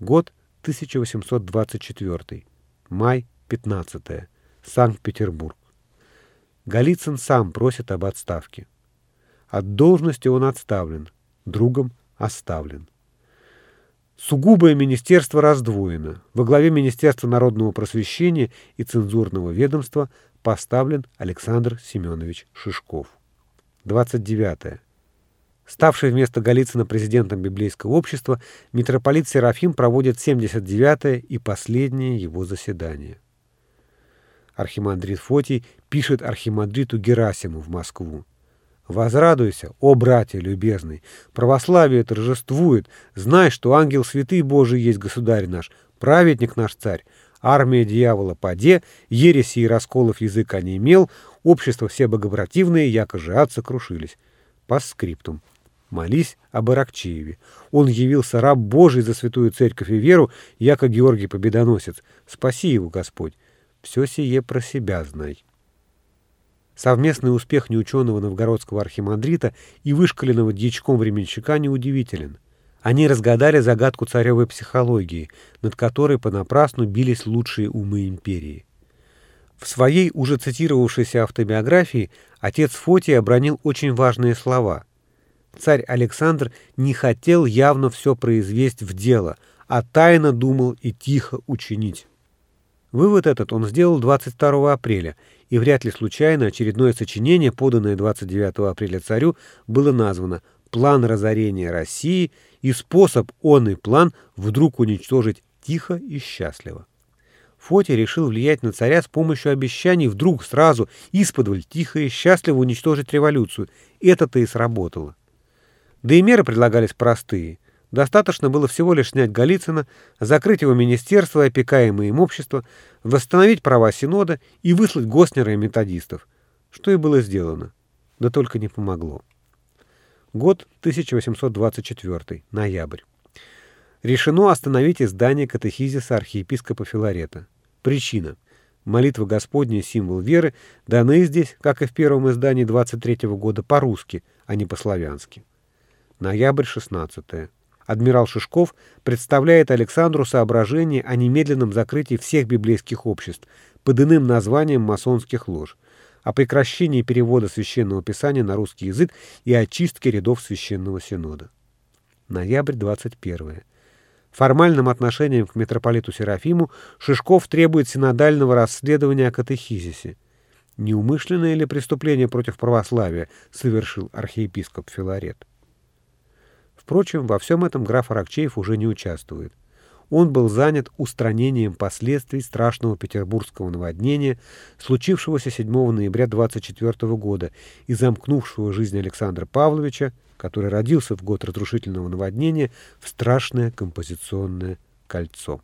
Год 1824. Май 15. Санкт-Петербург. Голицын сам просит об отставке. От должности он отставлен, другом оставлен. Сугубое министерство раздвоено. Во главе Министерства народного просвещения и цензурного ведомства поставлен Александр Семенович Шишков. 29. Ставший вместо Голицына президентом библейского общества, митрополит Серафим проводит 79-е и последнее его заседание. Архимандрит Фотий пишет архимандриту Герасиму в Москву. «Возрадуйся, о, братья любезный! Православие торжествует! Знай, что ангел святый Божий есть государь наш, праведник наш царь, армия дьявола поде, ереси и расколов языка не имел, общество все богопротивные, яко же ад сокрушились». По скриптум. Молись об Аракчееве. Он явился раб Божий за святую церковь и веру, яко Георгий Победоносец. Спаси его, Господь. Все сие про себя знай. Совместный успех неученого новгородского архимандрита и вышкаленного дьячком временщика неудивителен. Они разгадали загадку царевой психологии, над которой понапрасну бились лучшие умы империи. В своей уже цитировавшейся автобиографии отец Фотий обронил очень важные слова. Царь Александр не хотел явно все произвести в дело, а тайно думал и тихо учинить. Вывод этот он сделал 22 апреля, и вряд ли случайно очередное сочинение, поданное 29 апреля царю, было названо «План разорения России» и способ он и план вдруг уничтожить тихо и счастливо. Фотий решил влиять на царя с помощью обещаний вдруг сразу, исподволь, тихо и счастливо уничтожить революцию. Это-то и сработало. Да и меры предлагались простые. Достаточно было всего лишь снять Голицына, закрыть его министерство и опекаемое им общество, восстановить права Синода и выслать Госнера и методистов. Что и было сделано. Да только не помогло. Год 1824, ноябрь. Решено остановить издание катехизиса архиепископа Филарета. Причина. Молитва Господня, символ веры, даны здесь, как и в первом издании 23 -го года, по-русски, а не по-славянски. Ноябрь 16. -е. Адмирал Шишков представляет Александру соображение о немедленном закрытии всех библейских обществ под иным названием масонских лож, о прекращении перевода священного писания на русский язык и очистке рядов священного синода. Ноябрь 21 формальным отношением к митрополиту Серафиму Шишков требует синодального расследования о катехизисе. Неумышленное ли преступление против православия совершил архиепископ Филарет? Впрочем, во всем этом граф Аракчеев уже не участвует. Он был занят устранением последствий страшного петербургского наводнения, случившегося 7 ноября 24 года и замкнувшего жизнь Александра Павловича который родился в год разрушительного наводнения, в страшное композиционное кольцо.